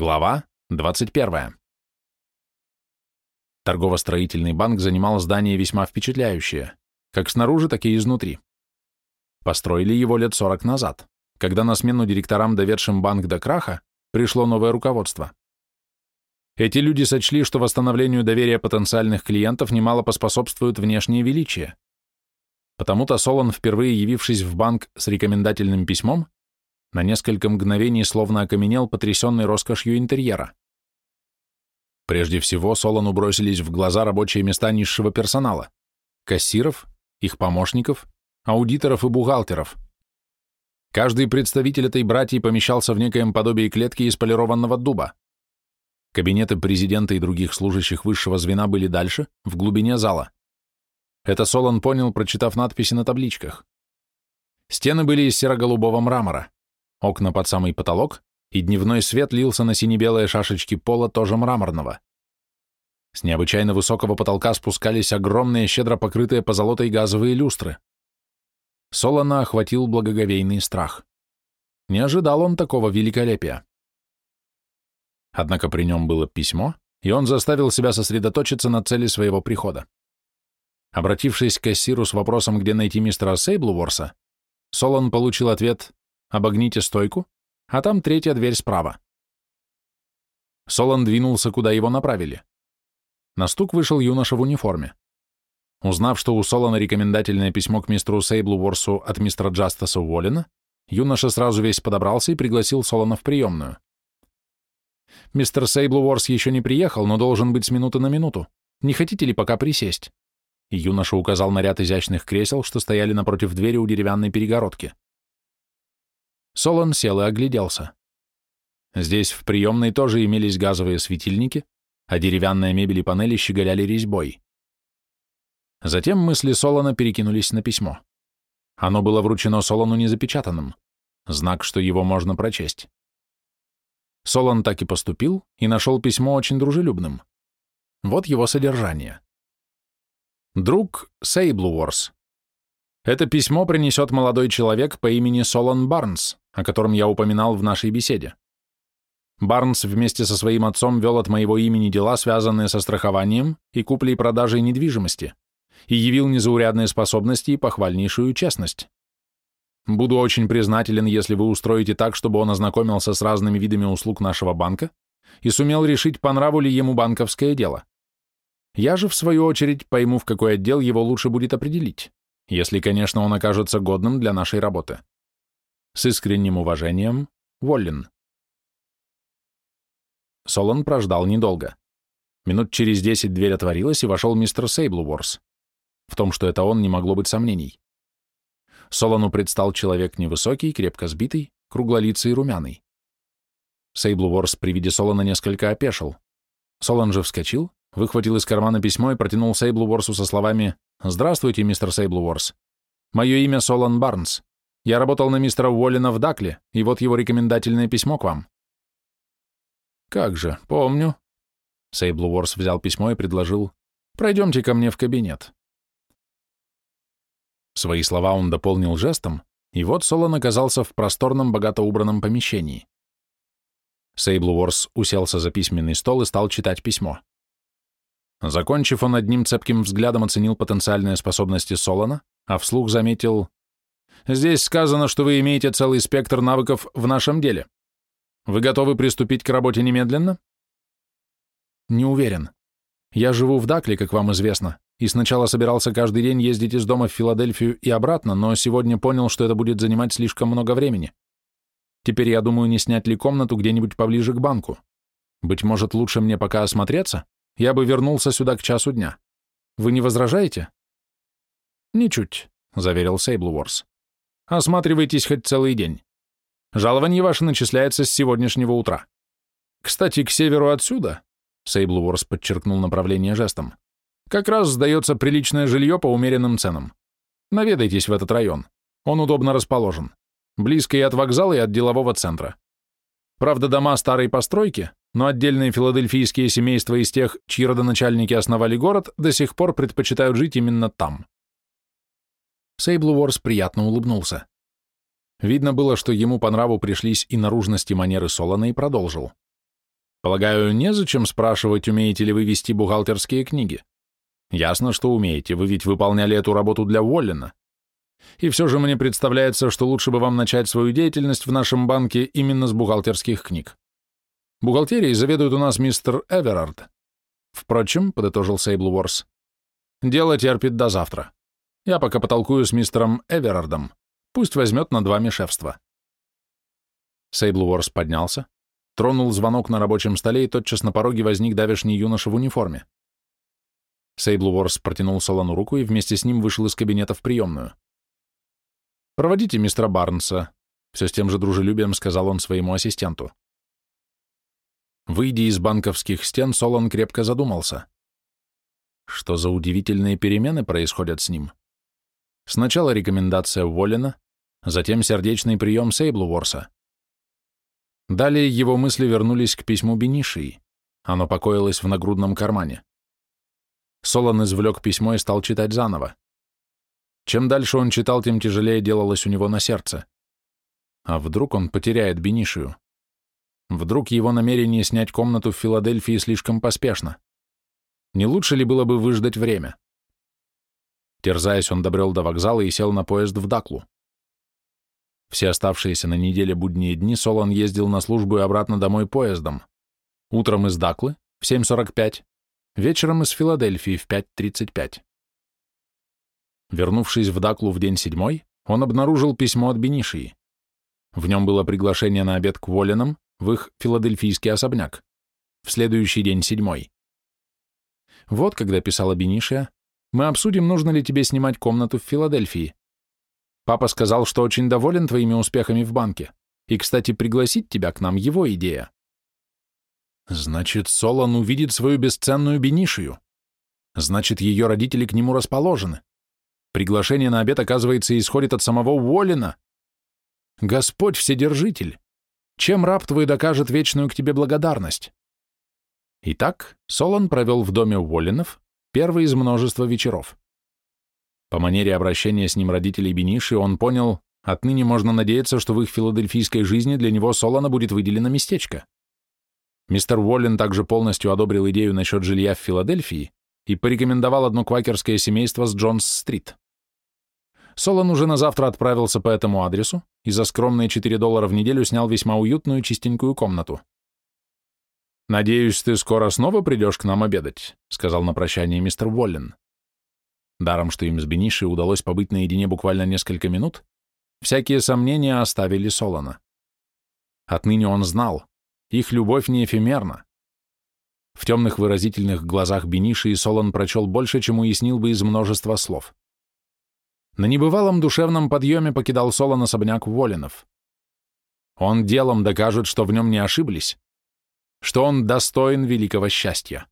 Глава 21. Торгово-строительный банк занимал здание весьма впечатляющее, как снаружи, так и изнутри. Построили его лет 40 назад, когда на смену директорам, доведшим банк до краха, пришло новое руководство. Эти люди сочли, что восстановлению доверия потенциальных клиентов немало поспособствует внешнее величие. Потому-то Солон, впервые явившись в банк с рекомендательным письмом, на несколько мгновений словно окаменел, потрясенный роскошью интерьера. Прежде всего, Солону бросились в глаза рабочие места низшего персонала, кассиров, их помощников, аудиторов и бухгалтеров. Каждый представитель этой братьи помещался в некоем подобии клетки из полированного дуба. Кабинеты президента и других служащих высшего звена были дальше, в глубине зала. Это Солон понял, прочитав надписи на табличках. Стены были из серо-голубого мрамора окна под самый потолок, и дневной свет лился на сине-белые шашечки пола, тоже мраморного. С необычайно высокого потолка спускались огромные, щедро покрытые позолотой газовые люстры. Солона охватил благоговейный страх. Не ожидал он такого великолепия. Однако при нем было письмо, и он заставил себя сосредоточиться на цели своего прихода. Обратившись к кассиру с вопросом, где найти мистера Сейблуворса, Солон получил ответ обогните стойку, а там третья дверь справа. Солон двинулся, куда его направили. На стук вышел юноша в униформе. Узнав, что у Солона рекомендательное письмо к мистеру Сейблу Ворсу от мистера Джастаса Уоллена, юноша сразу весь подобрался и пригласил Солона в приемную. «Мистер Сейблу Ворс еще не приехал, но должен быть с минуты на минуту. Не хотите ли пока присесть?» И юноша указал на ряд изящных кресел, что стояли напротив двери у деревянной перегородки. Солон сел и огляделся. Здесь в приемной тоже имелись газовые светильники, а деревянная мебель и панели щеголяли резьбой. Затем мысли Солона перекинулись на письмо. Оно было вручено Солону незапечатанным, знак, что его можно прочесть. Солон так и поступил и нашел письмо очень дружелюбным. Вот его содержание. Друг Сейблуорс. Это письмо принесет молодой человек по имени Солон Барнс, о котором я упоминал в нашей беседе. Барнс вместе со своим отцом вел от моего имени дела, связанные со страхованием и куплей-продажей недвижимости, и явил незаурядные способности и похвальнейшую честность. Буду очень признателен, если вы устроите так, чтобы он ознакомился с разными видами услуг нашего банка и сумел решить, по нраву ли ему банковское дело. Я же, в свою очередь, пойму, в какой отдел его лучше будет определить, если, конечно, он окажется годным для нашей работы. С искренним уважением, Воллин. Солон прождал недолго. Минут через десять дверь отворилась, и вошел мистер Сейблуорс. В том, что это он, не могло быть сомнений. Солону предстал человек невысокий, крепко сбитый, круглолицый и румяный. Сейблуорс при виде Солона несколько опешил. Солон же вскочил, выхватил из кармана письмо и протянул Сейблуорсу со словами «Здравствуйте, мистер Сейблуорс. Мое имя Солон Барнс. Я работал на мистера Уоллина в Дакле, и вот его рекомендательное письмо к вам». «Как же, помню». Сейбл Уорс взял письмо и предложил, «Пройдемте ко мне в кабинет». Свои слова он дополнил жестом, и вот Солон оказался в просторном, богато убранном помещении. Сейбл Уорс уселся за письменный стол и стал читать письмо. Закончив, он одним цепким взглядом оценил потенциальные способности Солона, а вслух заметил Здесь сказано, что вы имеете целый спектр навыков в нашем деле. Вы готовы приступить к работе немедленно? Не уверен. Я живу в Дакле, как вам известно, и сначала собирался каждый день ездить из дома в Филадельфию и обратно, но сегодня понял, что это будет занимать слишком много времени. Теперь я думаю, не снять ли комнату где-нибудь поближе к банку. Быть может, лучше мне пока осмотреться? Я бы вернулся сюда к часу дня. Вы не возражаете? Ничуть, — заверил Сейблуорс. Осматривайтесь хоть целый день. Жалование ваше начисляется с сегодняшнего утра. Кстати, к северу отсюда, Сейбл Уорс подчеркнул направление жестом, как раз сдается приличное жилье по умеренным ценам. Наведайтесь в этот район. Он удобно расположен. Близко и от вокзала, и от делового центра. Правда, дома старой постройки, но отдельные филадельфийские семейства из тех, чьи родоначальники основали город, до сих пор предпочитают жить именно там. Сейбл Уорс приятно улыбнулся. Видно было, что ему по нраву пришлись и наружности манеры Солона, и продолжил. Полагаю, незачем спрашивать, умеете ли вы вести бухгалтерские книги. Ясно, что умеете, вы ведь выполняли эту работу для Уоллена. И все же мне представляется, что лучше бы вам начать свою деятельность в нашем банке именно с бухгалтерских книг. Бухгалтерией заведует у нас мистер Эверард. Впрочем, подытожил Сейбл Уорс, дело терпит до завтра. Я пока потолкую с мистером Эверардом. Пусть возьмет над вами шефство. Сейбл Уорс поднялся, тронул звонок на рабочем столе, и тотчас на пороге возник давешний юноша в униформе. Сейбл Уорс протянул Солону руку и вместе с ним вышел из кабинета в приемную. «Проводите мистера Барнса», — все с тем же дружелюбием сказал он своему ассистенту. Выйдя из банковских стен, Солон крепко задумался. Что за удивительные перемены происходят с ним? Сначала рекомендация Воллина, затем сердечный прием Сейблуворса. Далее его мысли вернулись к письму Бенишии. Оно покоилось в нагрудном кармане. Солон извлек письмо и стал читать заново. Чем дальше он читал, тем тяжелее делалось у него на сердце. А вдруг он потеряет Бенишию? Вдруг его намерение снять комнату в Филадельфии слишком поспешно? Не лучше ли было бы выждать время? Терзаясь, он добрел до вокзала и сел на поезд в Даклу. Все оставшиеся на неделе будние дни Солон ездил на службу и обратно домой поездом. Утром из Даклы в 7.45, вечером из Филадельфии в 5.35. Вернувшись в Даклу в день седьмой, он обнаружил письмо от Бенишии. В нем было приглашение на обед к Волинам в их филадельфийский особняк. В следующий день седьмой. Вот когда писала Бенишия, мы обсудим, нужно ли тебе снимать комнату в Филадельфии. Папа сказал, что очень доволен твоими успехами в банке. И, кстати, пригласить тебя к нам его идея. Значит, Солон увидит свою бесценную Бенишию. Значит, ее родители к нему расположены. Приглашение на обед, оказывается, исходит от самого Уоллина. Господь Вседержитель, чем раб твой докажет вечную к тебе благодарность? Итак, Солон провел в доме Уоллинов первый из множества вечеров. По манере обращения с ним родителей Бениши он понял, отныне можно надеяться, что в их филадельфийской жизни для него Солона будет выделено местечко. Мистер Уоллен также полностью одобрил идею насчет жилья в Филадельфии, и порекомендовал одно квакерское семейство с Джонс-стрит. Солон уже на завтра отправился по этому адресу и за скромные 4 доллара в неделю снял весьма уютную чистенькую комнату. «Надеюсь, ты скоро снова придешь к нам обедать», — сказал на прощание мистер Уоллен. Даром, что им с Бениши удалось побыть наедине буквально несколько минут, всякие сомнения оставили Солона. Отныне он знал, их любовь не эфемерна, в темных выразительных глазах Бениши и Солон прочел больше, чем уяснил бы из множества слов. На небывалом душевном подъеме покидал Солон особняк Волинов. Он делом докажет, что в нем не ошиблись, что он достоин великого счастья.